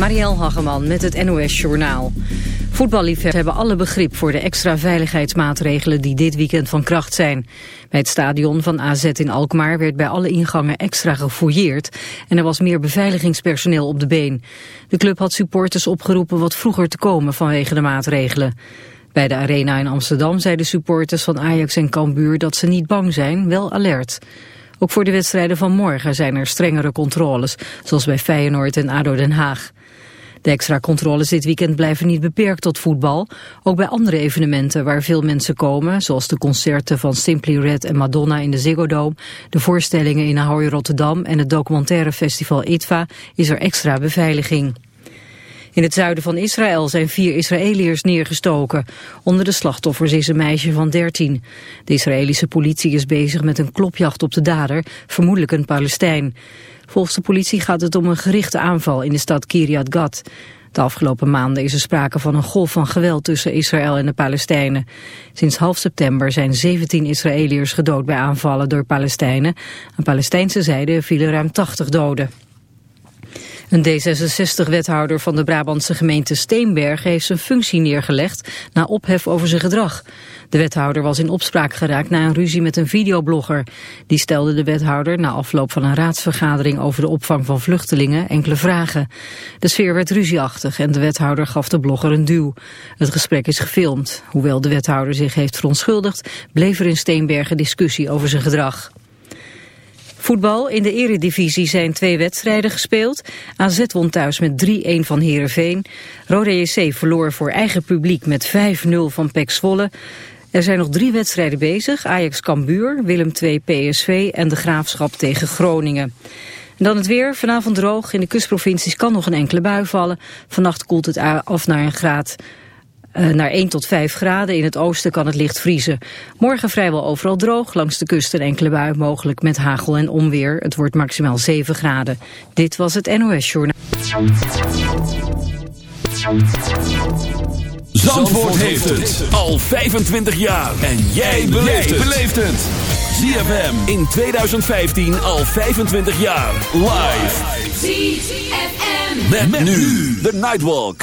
Marielle Hageman met het NOS Journaal. Voetballiefhebbers hebben alle begrip voor de extra veiligheidsmaatregelen die dit weekend van kracht zijn. Bij het stadion van AZ in Alkmaar werd bij alle ingangen extra gefouilleerd en er was meer beveiligingspersoneel op de been. De club had supporters opgeroepen wat vroeger te komen vanwege de maatregelen. Bij de arena in Amsterdam zeiden supporters van Ajax en Cambuur dat ze niet bang zijn, wel alert. Ook voor de wedstrijden van morgen zijn er strengere controles, zoals bij Feyenoord en ADO Den Haag. De extra controles dit weekend blijven niet beperkt tot voetbal. Ook bij andere evenementen waar veel mensen komen, zoals de concerten van Simply Red en Madonna in de Ziggo Dome, de voorstellingen in Ahoy Rotterdam en het documentaire festival ITVA, is er extra beveiliging. In het zuiden van Israël zijn vier Israëliërs neergestoken. Onder de slachtoffers is een meisje van 13. De Israëlische politie is bezig met een klopjacht op de dader, vermoedelijk een Palestijn. Volgens de politie gaat het om een gerichte aanval in de stad Kiryat Gat. De afgelopen maanden is er sprake van een golf van geweld tussen Israël en de Palestijnen. Sinds half september zijn 17 Israëliërs gedood bij aanvallen door Palestijnen. Aan Palestijnse zijde vielen ruim 80 doden. Een D66-wethouder van de Brabantse gemeente Steenberg heeft zijn functie neergelegd na ophef over zijn gedrag. De wethouder was in opspraak geraakt na een ruzie met een videoblogger. Die stelde de wethouder na afloop van een raadsvergadering over de opvang van vluchtelingen enkele vragen. De sfeer werd ruzieachtig en de wethouder gaf de blogger een duw. Het gesprek is gefilmd. Hoewel de wethouder zich heeft verontschuldigd, bleef er in Steenbergen discussie over zijn gedrag. Voetbal. In de eredivisie zijn twee wedstrijden gespeeld. AZ won thuis met 3-1 van Heerenveen. Rode JC verloor voor eigen publiek met 5-0 van PEC Zwolle. Er zijn nog drie wedstrijden bezig. Ajax Cambuur, Willem II PSV en de Graafschap tegen Groningen. En dan het weer. Vanavond droog. In de kustprovincies kan nog een enkele bui vallen. Vannacht koelt het af naar een graad naar 1 tot 5 graden. In het oosten kan het licht vriezen. Morgen vrijwel overal droog. Langs de kust een enkele bui mogelijk met hagel en onweer. Het wordt maximaal 7 graden. Dit was het NOS Journaal. Zandvoort heeft het al 25 jaar. En jij beleeft het. ZFM in 2015 al 25 jaar. Live. ZFM. Met, nu de Nightwalk.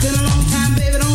Been a long time, baby.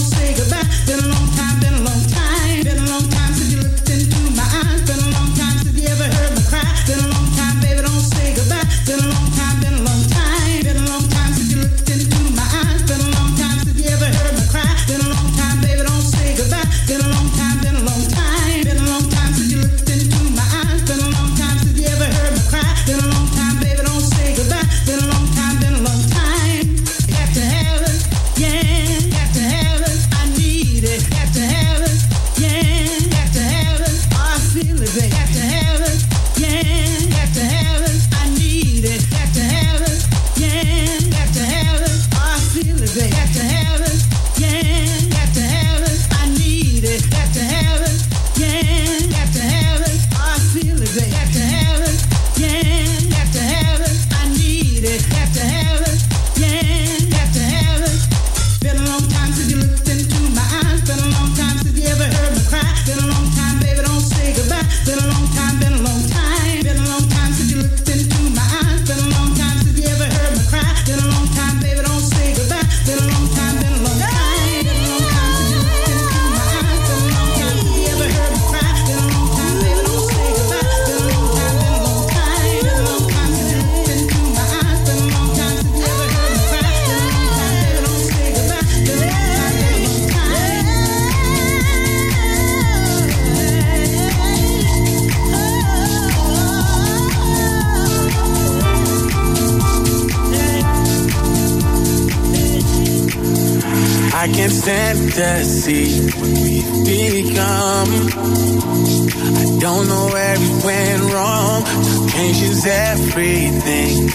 become I don't know where it went wrong. Just change everything.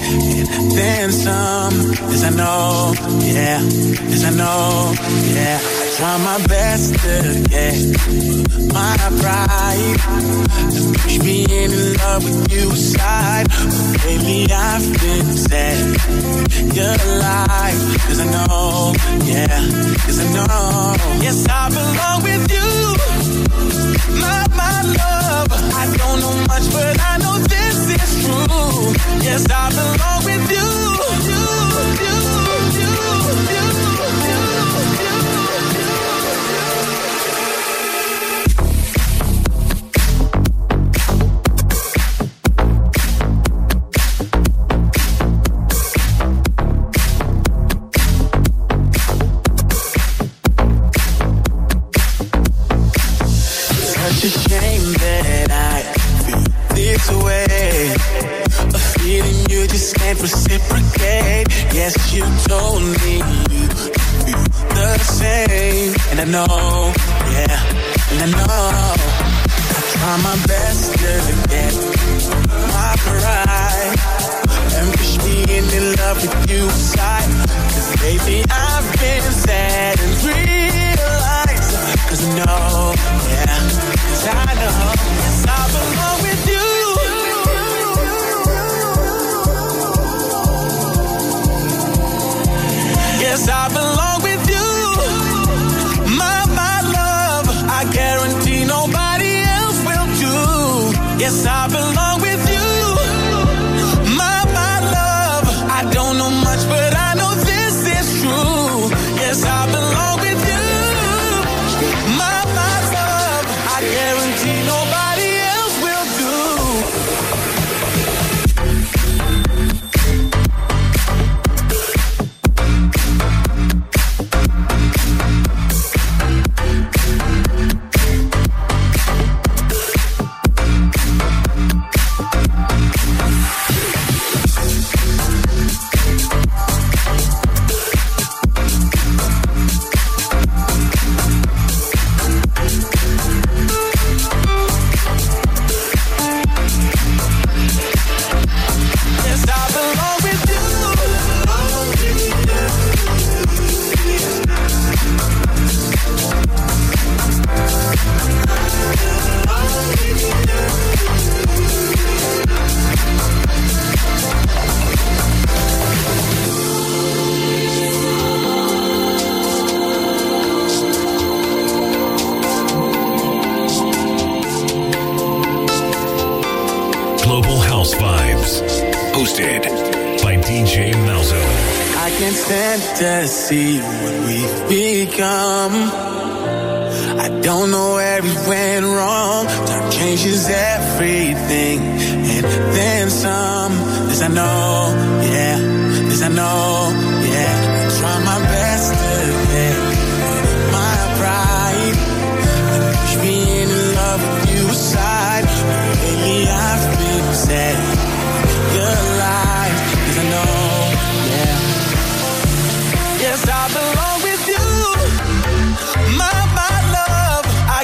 And then some. Yes, I know. Yeah. Yes, I know. Yeah. I try my best to get my pride to push me in love with you aside, But lately I've been set. You're alive. Yes, I know. Yeah. Yes, I know. Yes, I belong with you. My my. I don't know much, but I know this is true. Yes, I belong with you, you, you.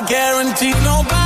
Guarantee nobody